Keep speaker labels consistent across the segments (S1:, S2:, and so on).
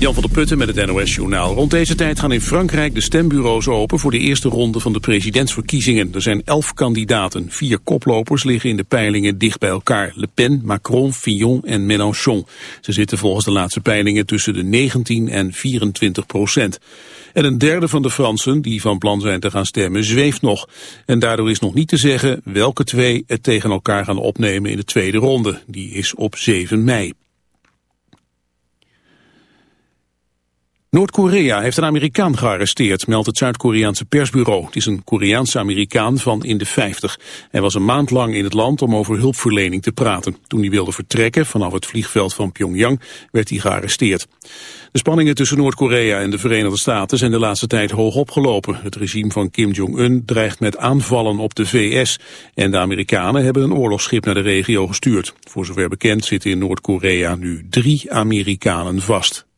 S1: Jan van der Putten met het NOS-journaal. Rond deze tijd gaan in Frankrijk de stembureaus open voor de eerste ronde van de presidentsverkiezingen. Er zijn elf kandidaten. Vier koplopers liggen in de peilingen dicht bij elkaar. Le Pen, Macron, Fillon en Mélenchon. Ze zitten volgens de laatste peilingen tussen de 19 en 24 procent. En een derde van de Fransen die van plan zijn te gaan stemmen zweeft nog. En daardoor is nog niet te zeggen welke twee het tegen elkaar gaan opnemen in de tweede ronde. Die is op 7 mei. Noord-Korea heeft een Amerikaan gearresteerd, meldt het Zuid-Koreaanse persbureau. Het is een Koreaanse Amerikaan van in de 50. Hij was een maand lang in het land om over hulpverlening te praten. Toen hij wilde vertrekken vanaf het vliegveld van Pyongyang werd hij gearresteerd. De spanningen tussen Noord-Korea en de Verenigde Staten zijn de laatste tijd hoog opgelopen. Het regime van Kim Jong-un dreigt met aanvallen op de VS. En de Amerikanen hebben een oorlogsschip naar de regio gestuurd. Voor zover bekend zitten in Noord-Korea nu drie Amerikanen vast.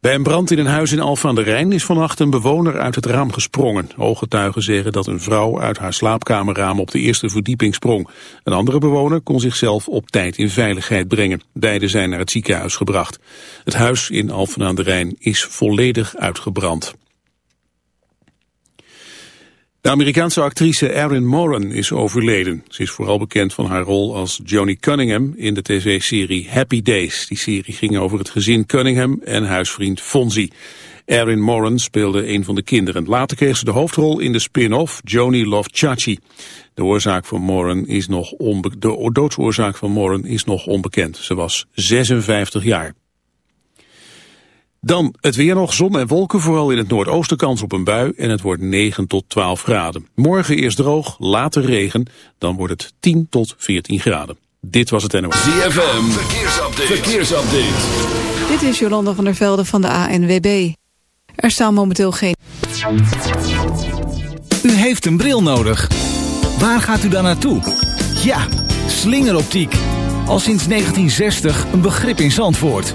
S1: Bij een brand in een huis in Alphen aan de Rijn is vannacht een bewoner uit het raam gesprongen. Ooggetuigen zeggen dat een vrouw uit haar slaapkamerraam op de eerste verdieping sprong. Een andere bewoner kon zichzelf op tijd in veiligheid brengen. Beiden zijn naar het ziekenhuis gebracht. Het huis in Alphen aan de Rijn is volledig uitgebrand. De Amerikaanse actrice Erin Moran is overleden. Ze is vooral bekend van haar rol als Joni Cunningham in de tv-serie Happy Days. Die serie ging over het gezin Cunningham en huisvriend Fonzie. Erin Moran speelde een van de kinderen. Later kreeg ze de hoofdrol in de spin-off Joni Love Chachi. De, oorzaak van Moran is nog de doodsoorzaak van Moran is nog onbekend. Ze was 56 jaar. Dan het weer nog, zon en wolken, vooral in het noordoosten kans op een bui en het wordt 9 tot 12 graden. Morgen eerst droog, later regen, dan wordt het 10 tot 14 graden. Dit was het NOS.
S2: ZFM, verkeersupdate. verkeersupdate.
S3: Dit is Jolanda van der Velde van de ANWB. Er staan momenteel geen...
S4: U heeft een bril nodig. Waar gaat u dan naartoe? Ja, slingeroptiek. Al sinds 1960 een begrip in Zandvoort.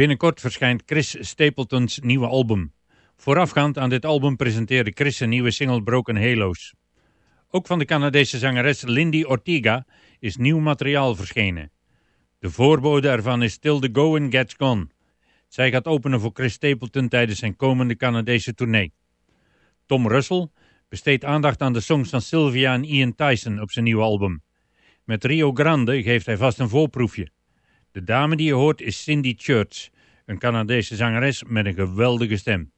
S5: Binnenkort verschijnt Chris Stapleton's nieuwe album. Voorafgaand aan dit album presenteerde Chris zijn nieuwe single Broken Halos. Ook van de Canadese zangeres Lindy Ortega is nieuw materiaal verschenen. De voorbode ervan is Till the Going Gets Gone. Zij gaat openen voor Chris Stapleton tijdens zijn komende Canadese tournee. Tom Russell besteedt aandacht aan de songs van Sylvia en Ian Tyson op zijn nieuwe album. Met Rio Grande geeft hij vast een voorproefje. De dame die je hoort is Cindy Church, een Canadese zangeres met een geweldige stem.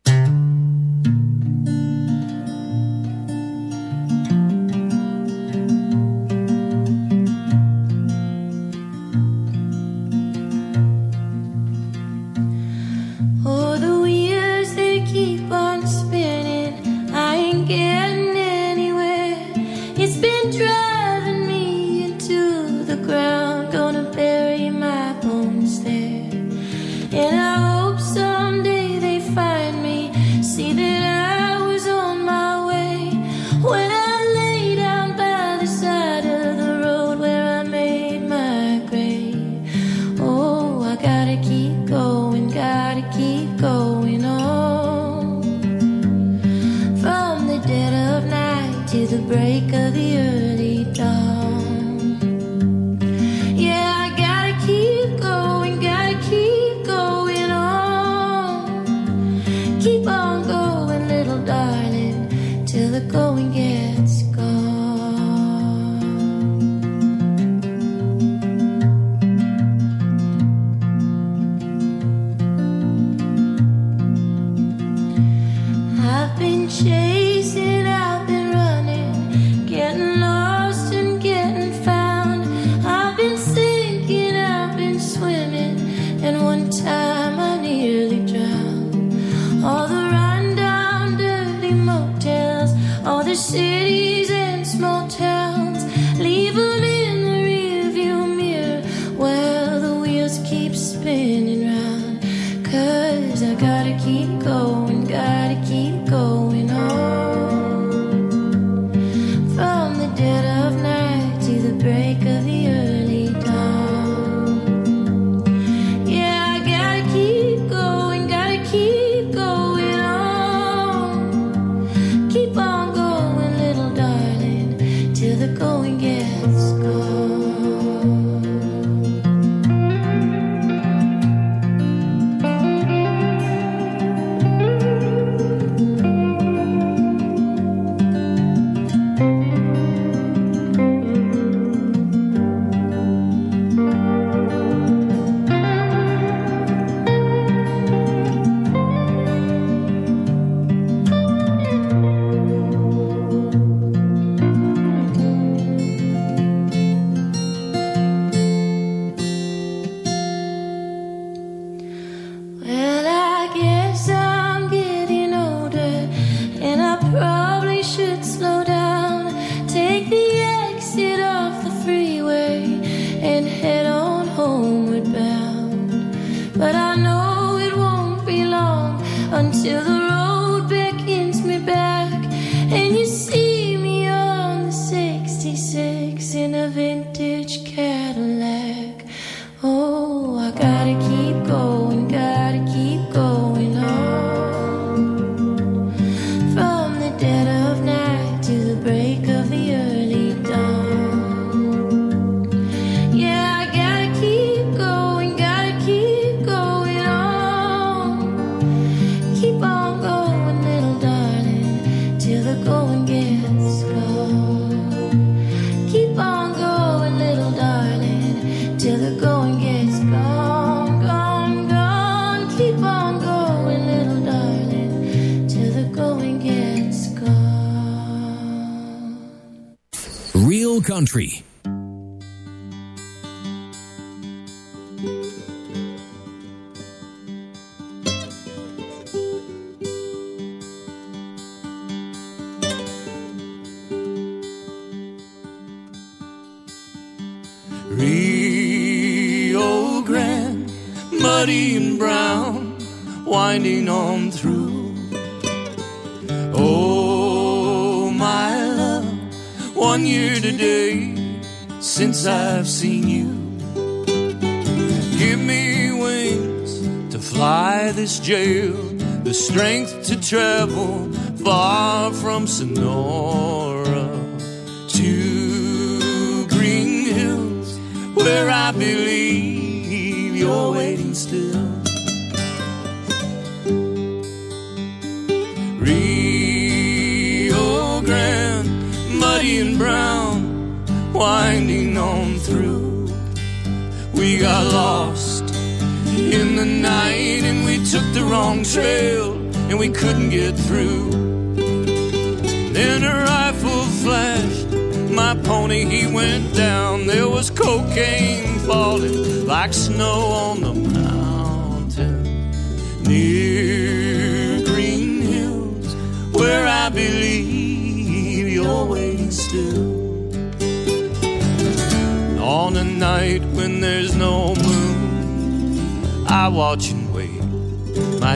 S6: country.
S7: I've seen you. Give me wings to fly
S6: this jail, the strength to travel far from Sonora.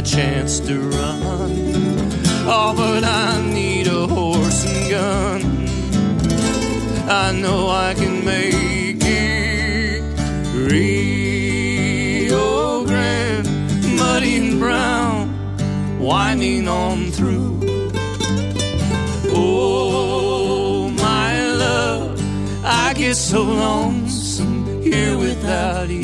S6: Chance to run. Oh, but I need a horse and gun. I know I can make it. Rio Grande, muddy and brown, winding on through. Oh, my love, I get so lonesome here without you.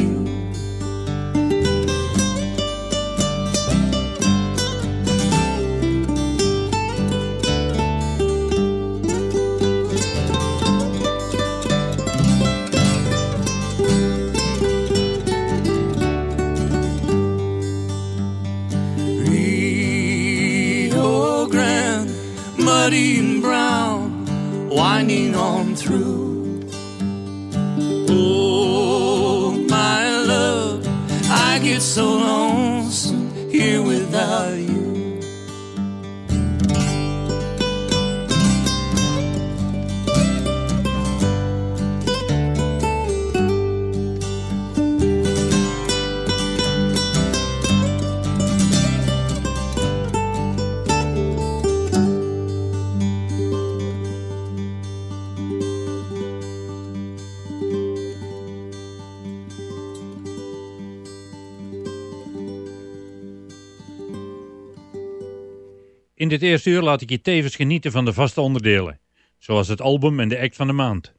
S8: Dit eerste uur laat ik je tevens genieten van de vaste onderdelen, zoals het album en de act van de maand.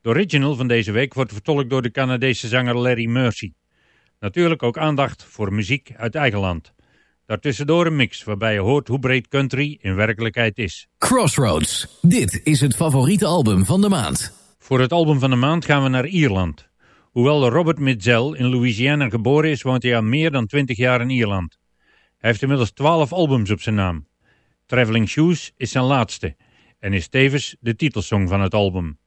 S8: De original van deze week wordt vertolkt door de Canadese zanger Larry Mercy. Natuurlijk ook aandacht voor muziek uit eigen land. Daartussendoor een mix waarbij je hoort hoe breed country in werkelijkheid is.
S9: Crossroads. Dit is het favoriete album van de maand.
S8: Voor het album van de maand gaan we naar Ierland. Hoewel Robert Mitzel in Louisiana geboren is, woont hij al meer dan 20 jaar in Ierland. Hij heeft inmiddels 12 albums op zijn naam. Traveling Shoes is zijn laatste en is tevens de titelsong van het album.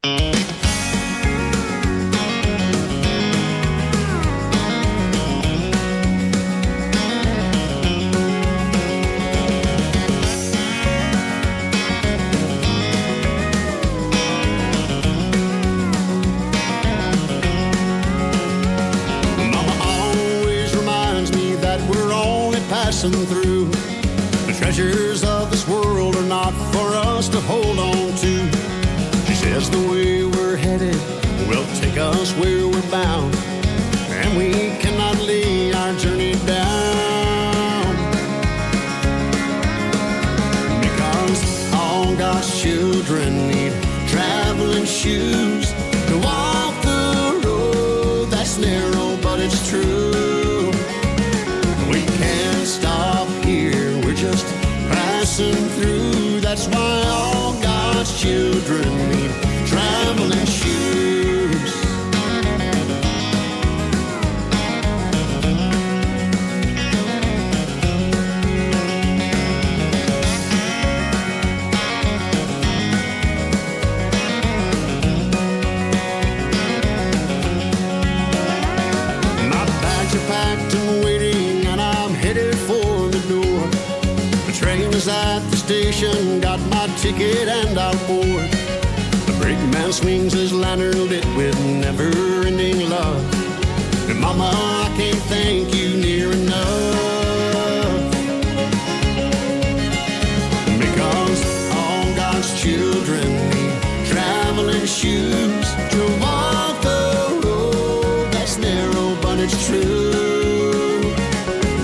S10: It's true.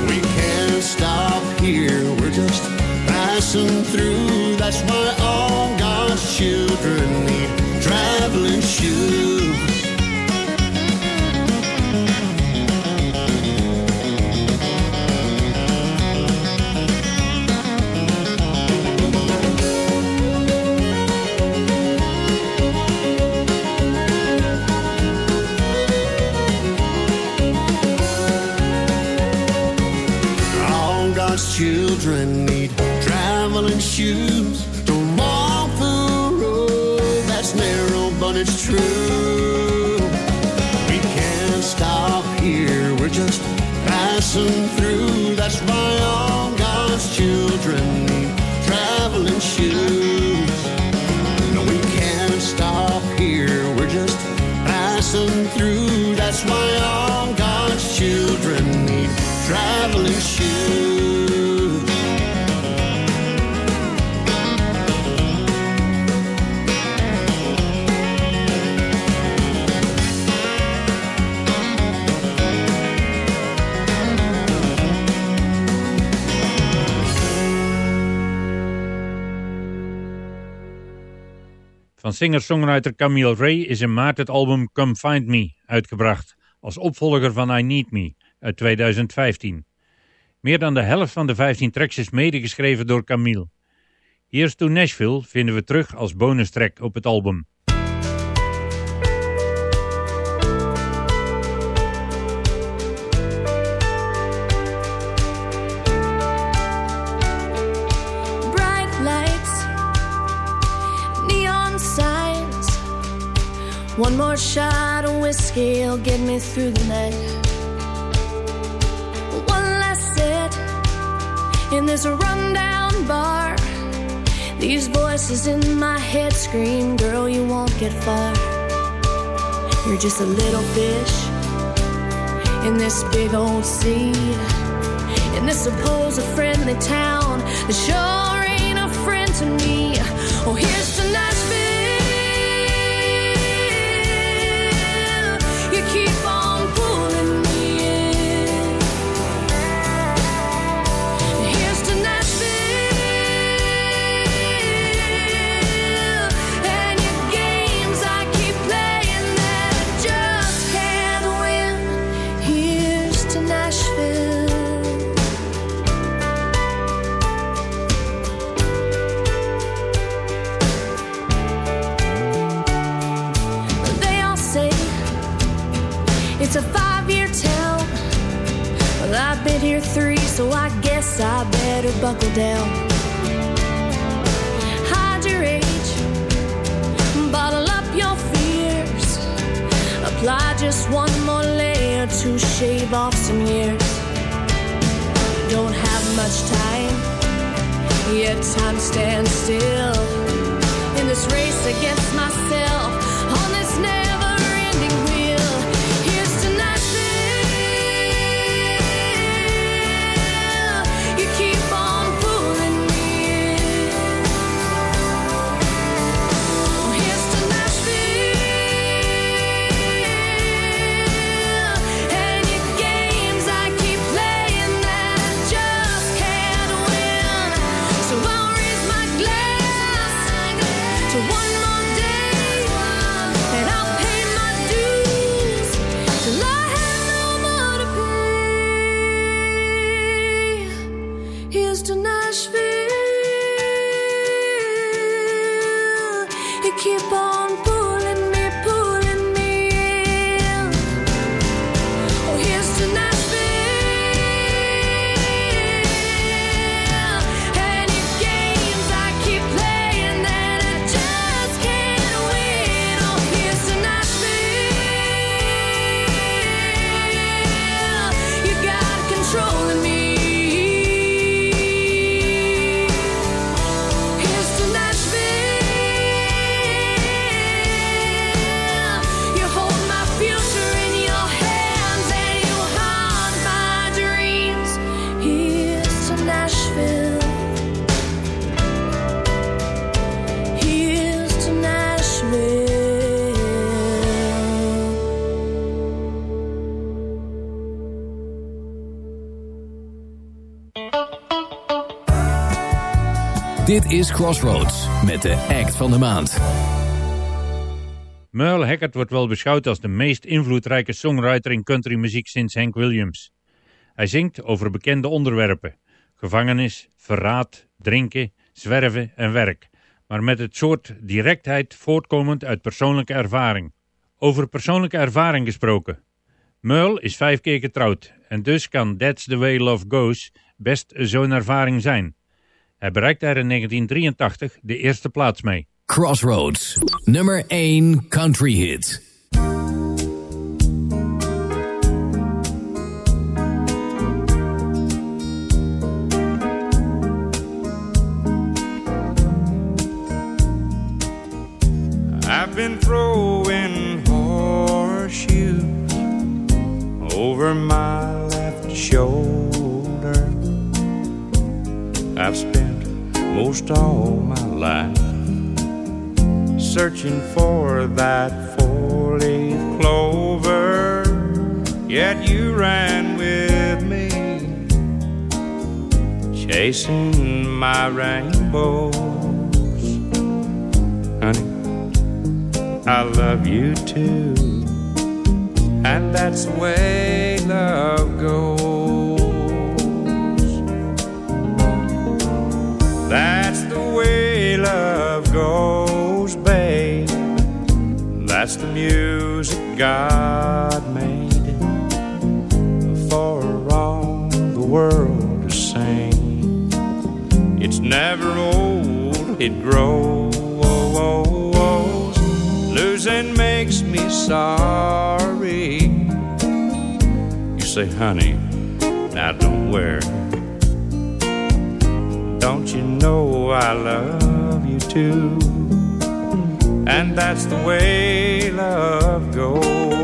S10: We can't stop here, we're just passing through. That's why all God's children
S11: singer-songwriter Camille Ray is in maart het album Come Find Me uitgebracht, als opvolger van I Need Me uit 2015. Meer dan de helft van de 15 tracks is medegeschreven door Camille. Here's to Nashville vinden we terug als bonustrack op het album.
S12: One more shot of whiskey will get me through the night. One last sit in this rundown bar. These voices in my head scream, girl, you won't get far. You're just a little fish in this big old sea. In this supposed friendly town that sure ain't a friend to me. So I guess I better buckle down. Hide your age, bottle up your fears. Apply just one more layer to shave off some years. Don't have much time, yet time stands still in this race against myself
S9: Dit is Crossroads met de act van de maand.
S13: Merle Haggard wordt wel beschouwd als de meest invloedrijke songwriter in countrymuziek sinds Hank Williams. Hij zingt over bekende onderwerpen. Gevangenis, verraad, drinken, zwerven en werk. Maar met het soort directheid voortkomend uit persoonlijke ervaring. Over persoonlijke ervaring gesproken. Merle is vijf keer getrouwd en dus kan That's the Way Love Goes best zo'n ervaring zijn. Hij bereikte er in 1983 de eerste plaats mee.
S9: Crossroads, nummer 1 country hit.
S14: I've been throwing horseshoes over my left shoulder. I've spent most all my life searching for that four leaf clover. Yet you ran with me, chasing my rainbows. Honey, I love you too, and that's the way love goes. Goes, babe. That's the music God made for all the world to sing. It's never old, it grows. Losing makes me sorry. You say, honey, now don't worry. Don't you know I love too? And that's the way love goes.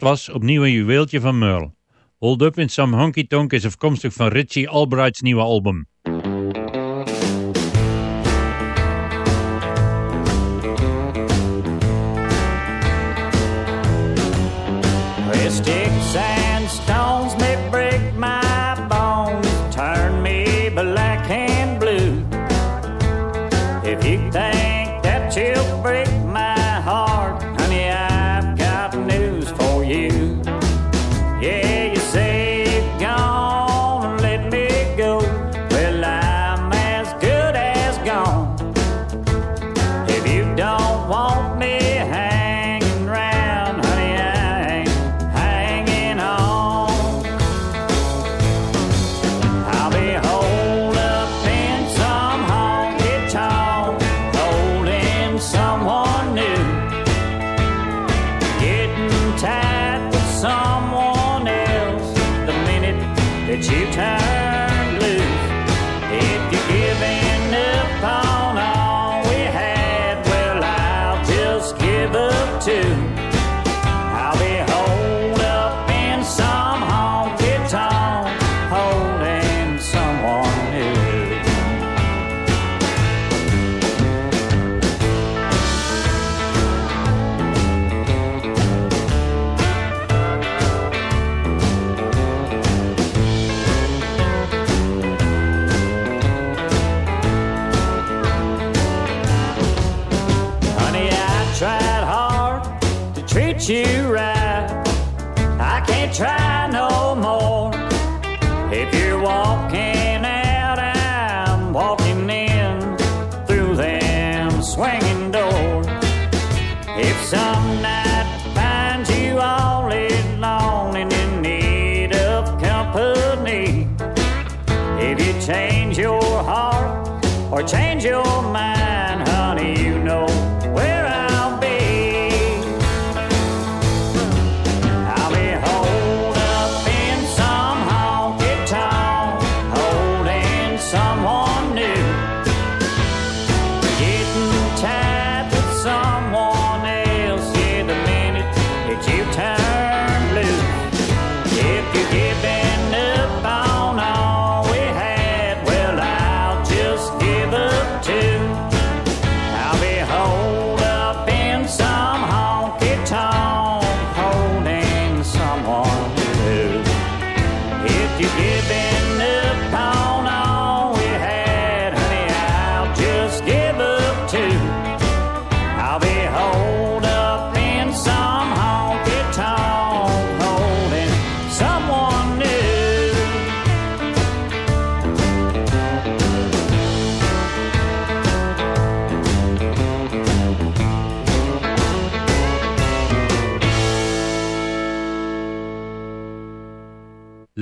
S13: Dat was opnieuw een juweeltje van Merle. Hold Up in Some Honky Tonk is afkomstig van Richie Albright's nieuwe album.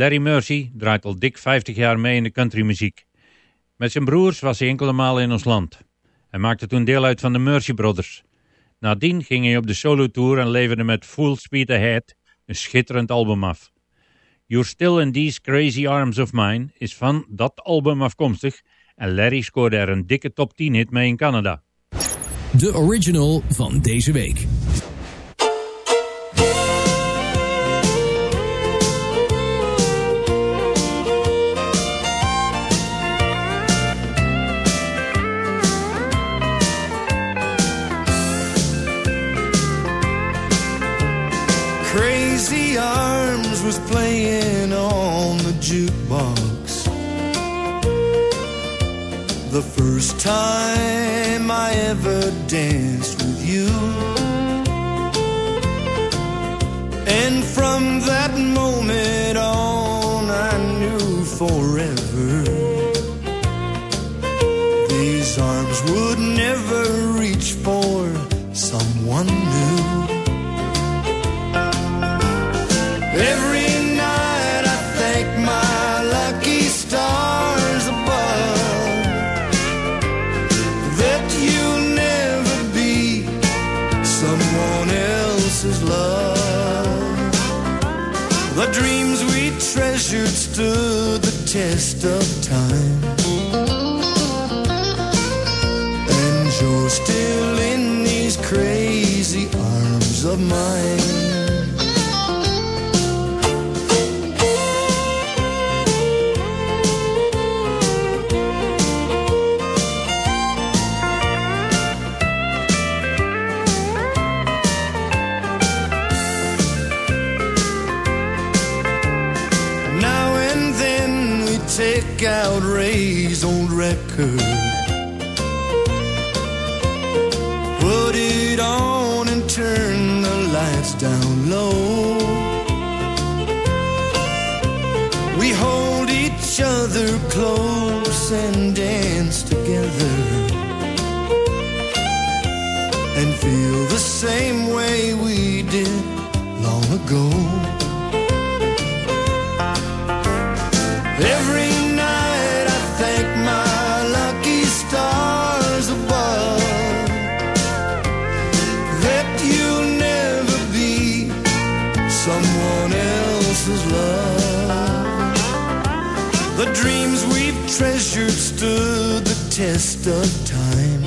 S11: Larry Mercy draait al dik 50 jaar mee in de countrymuziek. Met zijn broers was hij enkele malen in ons land. Hij maakte toen deel uit van de Mercy Brothers. Nadien ging hij op de solo-tour en leverde met Full Speed Ahead een schitterend album af. You're Still in These Crazy Arms of Mine is van dat album afkomstig en Larry scoorde er een dikke top 10 hit mee in Canada.
S15: De original van deze week.
S16: Arms was playing on the jukebox. The first time I ever danced with you. And from that moment on, I knew forever these arms would never reach for someone new. Every night I thank my lucky stars above that you'll never be someone else's love. The dreams we treasured stood the test of time. And you're still in these crazy arms of mine. Out Ray's old record, put it on and turn the lights down low. We hold each other close and dance together and feel the same way we did long ago. Test of time.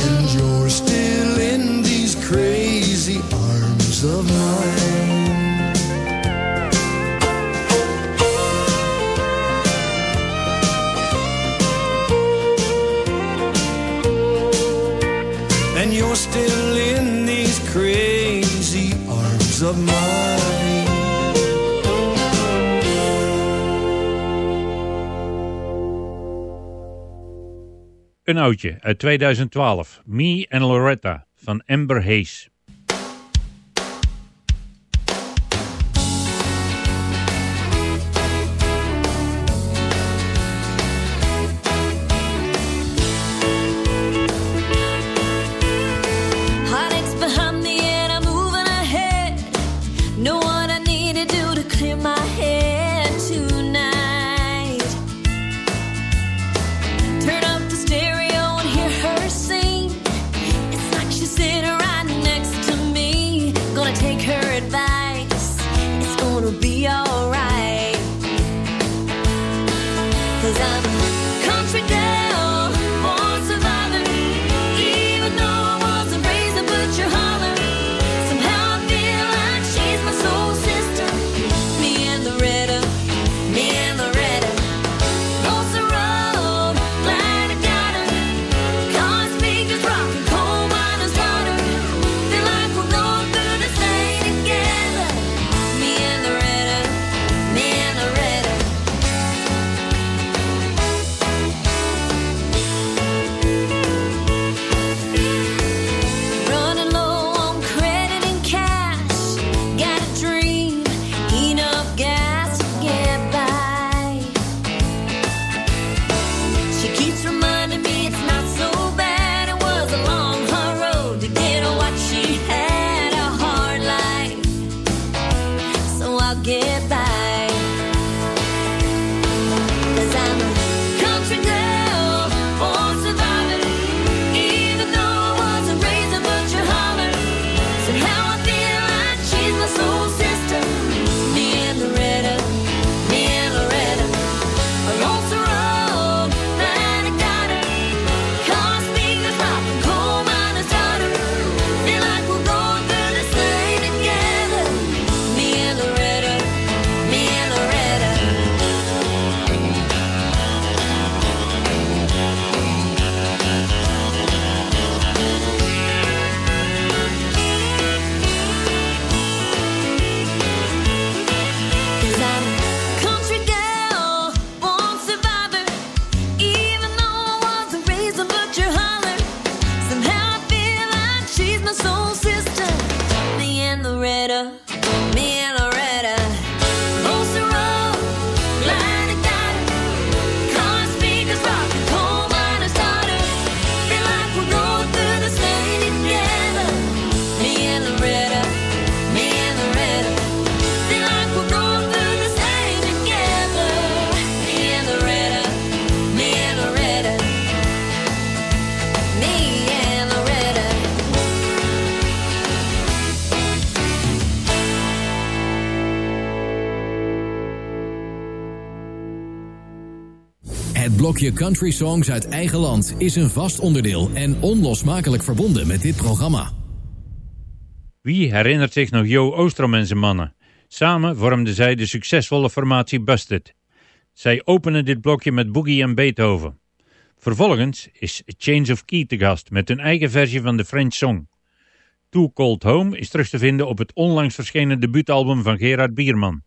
S16: And you're still in these crazy arms of mine. and you're still in these crazy arms of mine.
S11: Een oudje uit 2012, Me and Loretta van Amber Hayes.
S17: keeps reminding country
S9: songs uit eigen land is een vast onderdeel en onlosmakelijk verbonden met dit programma.
S11: Wie herinnert zich nog Jo Oostrom en zijn mannen? Samen vormden zij de succesvolle formatie Busted. Zij openen dit blokje met Boogie en Beethoven. Vervolgens is Change of Key te gast met hun eigen versie van de French Song. Too Cold Home is terug te vinden op het onlangs verschenen debuutalbum van Gerard Bierman.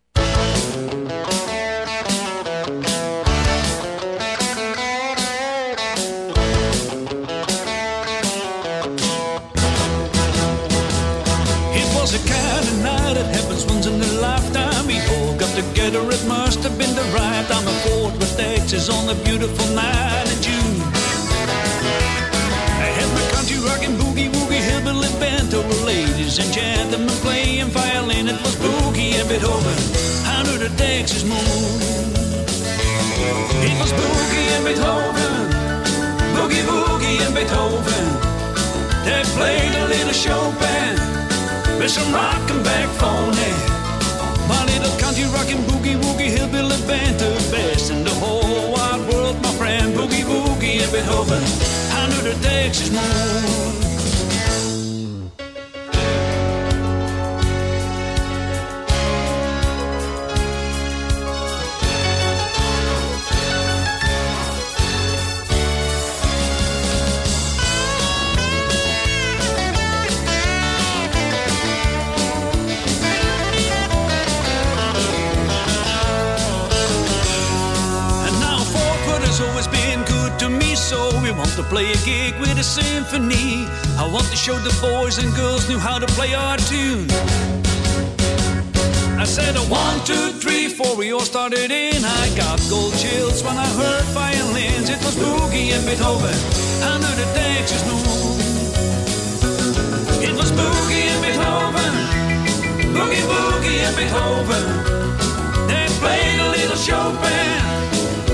S18: on the beautiful night in June. I had my country rockin' boogie woogie hillbilly band over ladies and gentlemen playing violin. It was boogie and Beethoven under the Texas moon. It was boogie and Beethoven, boogie woogie and Beethoven. They played a little Chopin with some rockin' back phony. My little country rockin' boogie woogie hillbilly band Beethoven. I knew the Texas moon. To play a gig with a symphony. I want to show the boys and girls knew how to play our tune. I said a one, two, three, four, we all started in. I got cold chills when I heard violins. It was Boogie and Beethoven under the Texas moon. It was Boogie and Beethoven, Boogie, Boogie and Beethoven. They played a little Chopin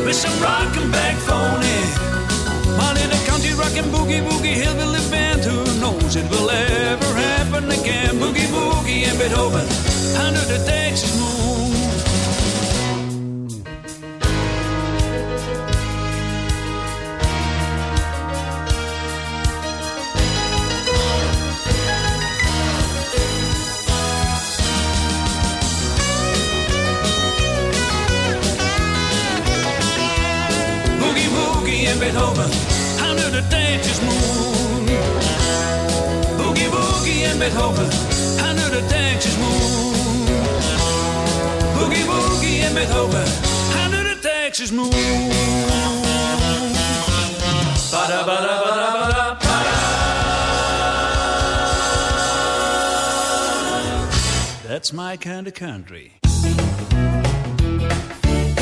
S18: with some rock and back rockin' boogie woogie hillbilly band, who knows it will ever happen again? Boogie Boogie and Beethoven under the Texas moon. Moon. Boogie and Beethoven under the moon. Boogie and Beethoven under the moon. Ba-da, ba-da, ba-da, ba-da. That's my kind of country.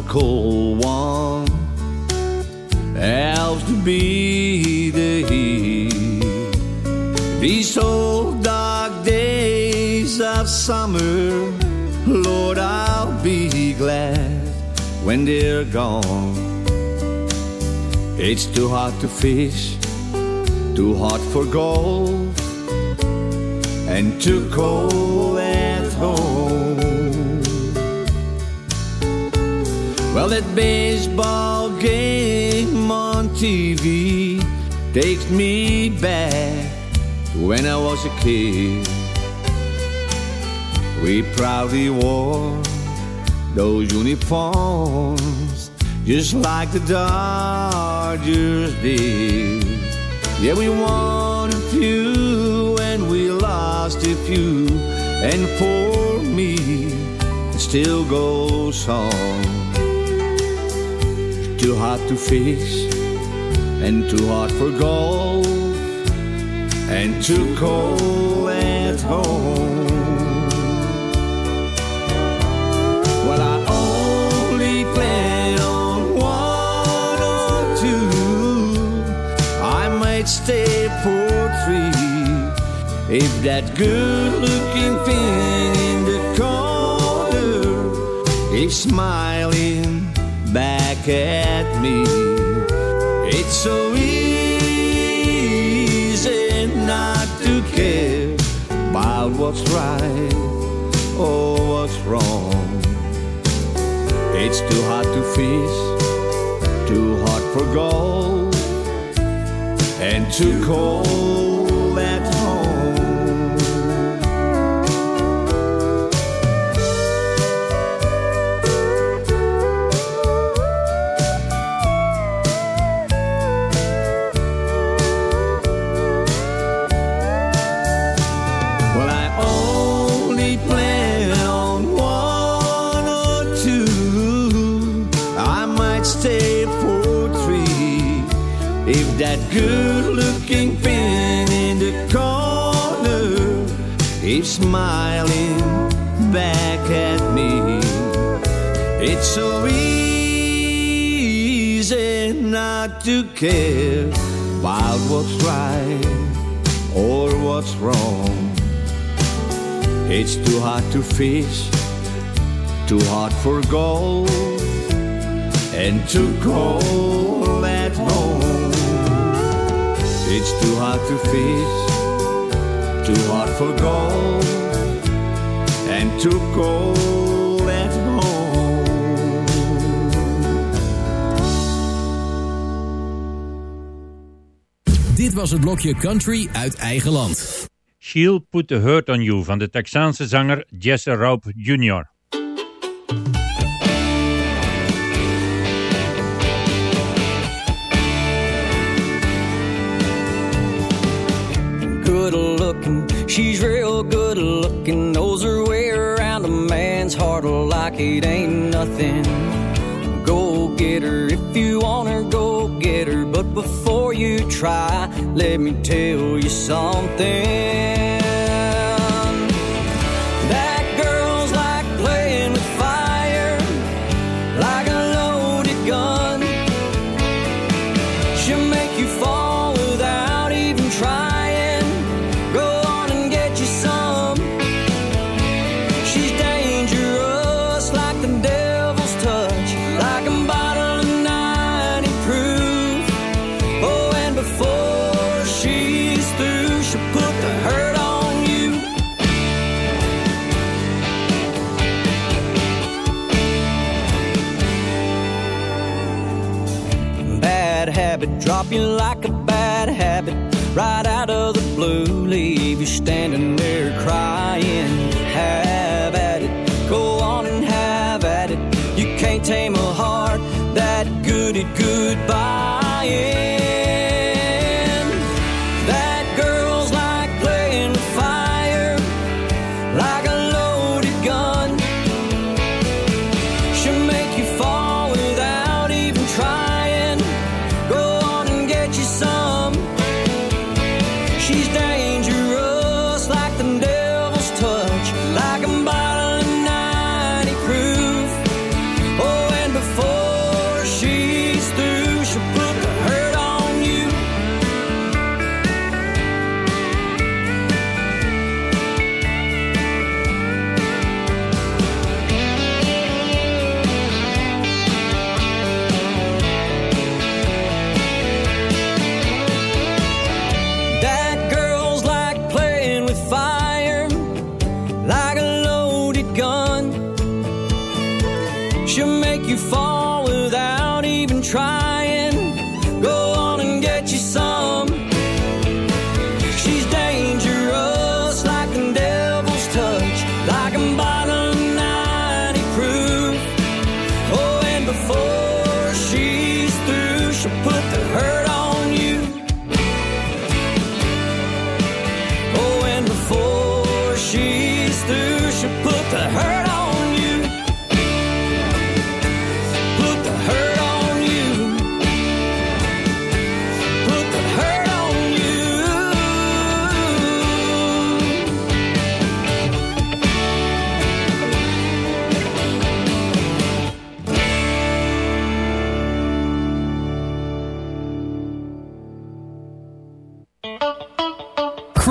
S19: cold one helps to be the heat. These old dark days of summer, Lord, I'll be glad when they're gone. It's too hot to fish, too hot for golf, and too cold that baseball game on TV takes me back when I was a kid. We proudly wore those uniforms just like the Dodgers did. Yeah, we won a few and we lost a few, and for me, it still goes on. Too hot to fish and too hot for golf and too cold at home. Well, I only plan on one or two. I might stay for three if that good-looking thing in the corner is smiling back at me. It's so easy not to care about what's right or what's wrong. It's too hot to fish, too hot for gold, and too cold if that good-looking thing in the corner is smiling back at me. It's so easy not to care about what's right or what's wrong. It's too hot to fish, too hot for gold, and too cold It's too hot to fish, too hot for gold, and too cold at home.
S15: Dit was het blokje Country uit eigen land.
S11: She'll Put the Hurt on You van de Texaanse zanger Jesse Raup Jr.
S20: looking. She's real good looking. Knows her way around a man's heart like it ain't nothing. Go get her if you want her, go get her. But before you try, let me tell you something. Habit, drop you like a bad habit, right out of the blue, leave you standing there crying. Have at it, go on and have at it. You can't tame a heart that good at goodbye.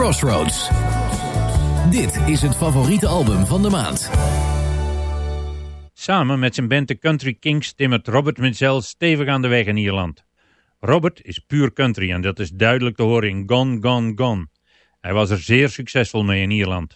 S15: Crossroads. Dit is het favoriete album van de maand.
S11: Samen met zijn band The Country Kings timmert Robert Mitchell stevig aan de weg in Ierland. Robert is puur country en dat is duidelijk te horen in Gone, Gone, Gone. Hij was er zeer succesvol mee in Ierland.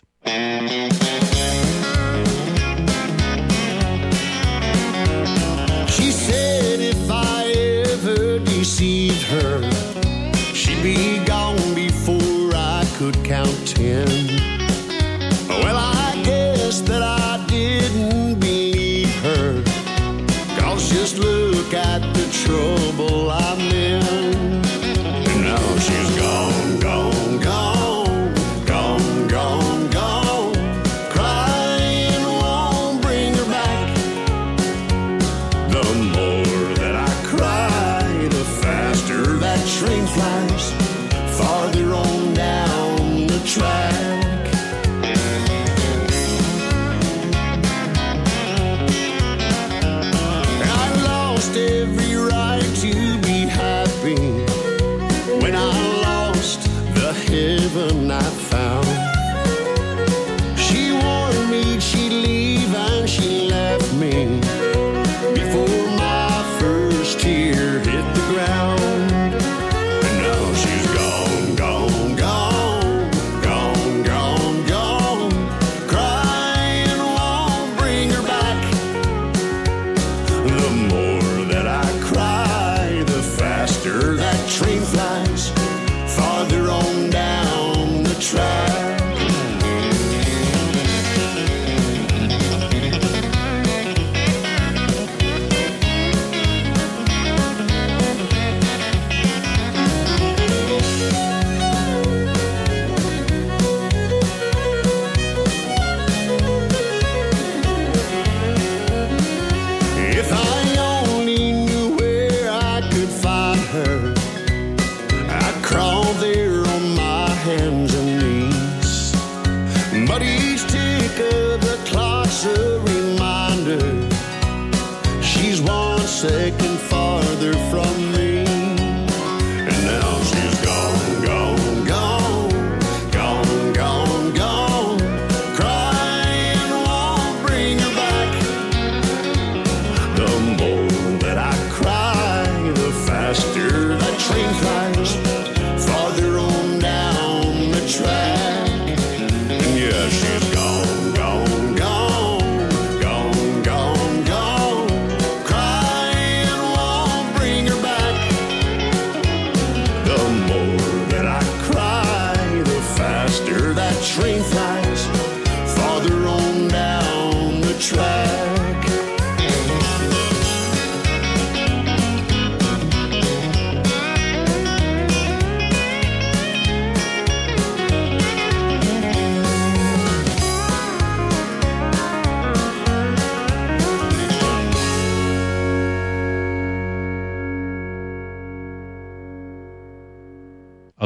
S8: try.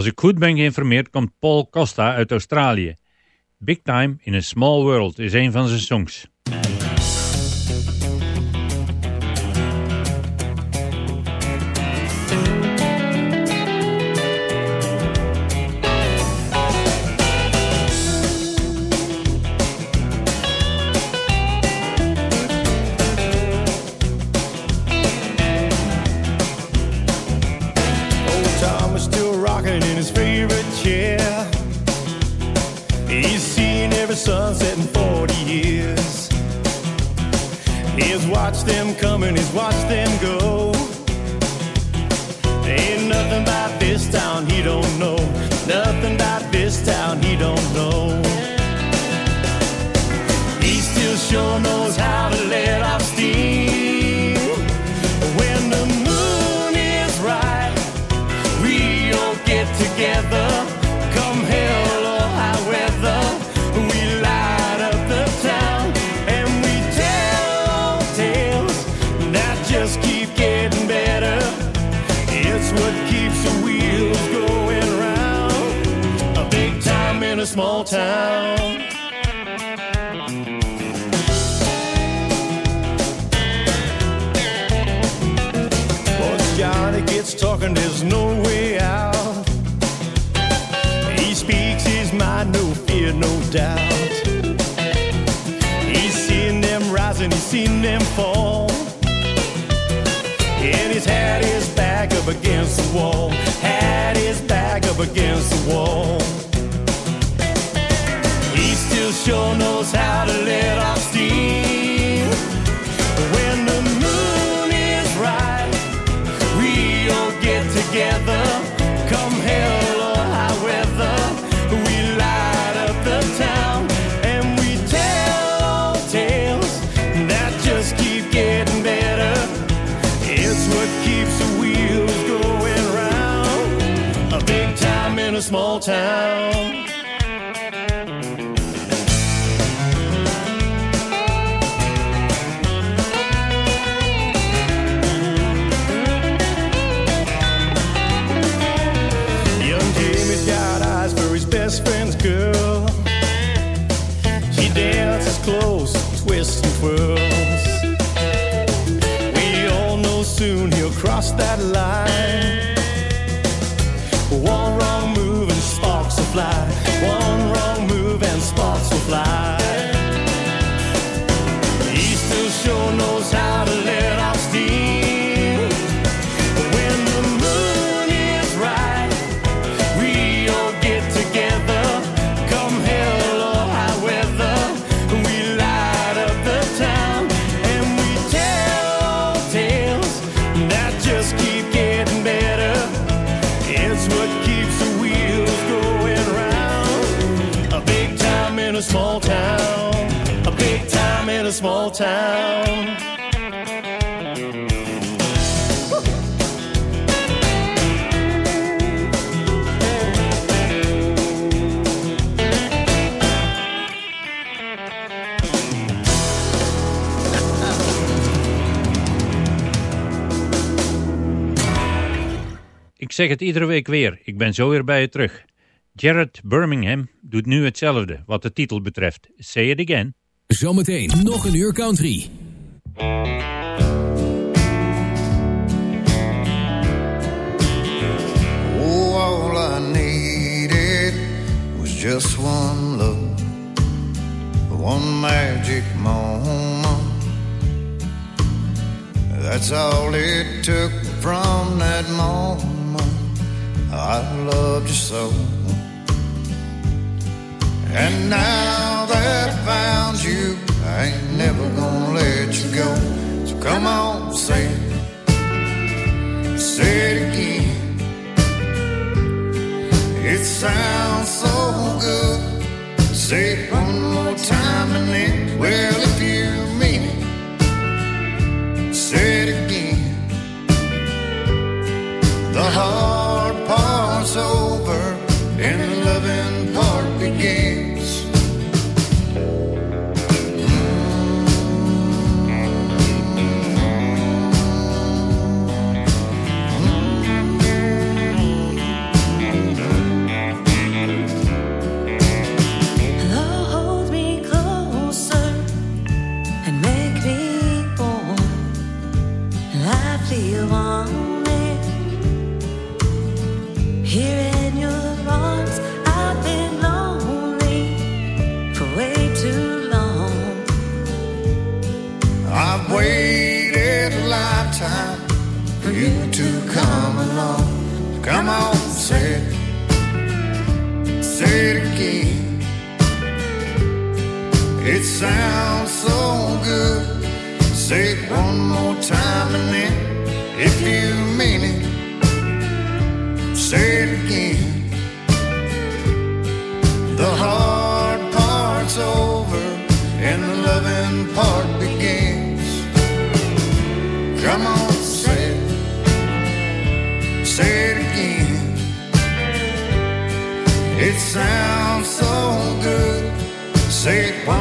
S11: Als ik goed ben geïnformeerd komt Paul Costa uit Australië. Big Time in a Small World is een van zijn songs.
S6: small town. fly. small town.
S11: Ik zeg het iedere week weer, ik ben zo weer bij je terug. Jared Birmingham doet nu hetzelfde wat de titel betreft. Say it again.
S16: Zometeen nog een uur country.
S21: The hard part's over and the loving part begins. Come on, say it, say it again. It sounds so good.
S16: Say it one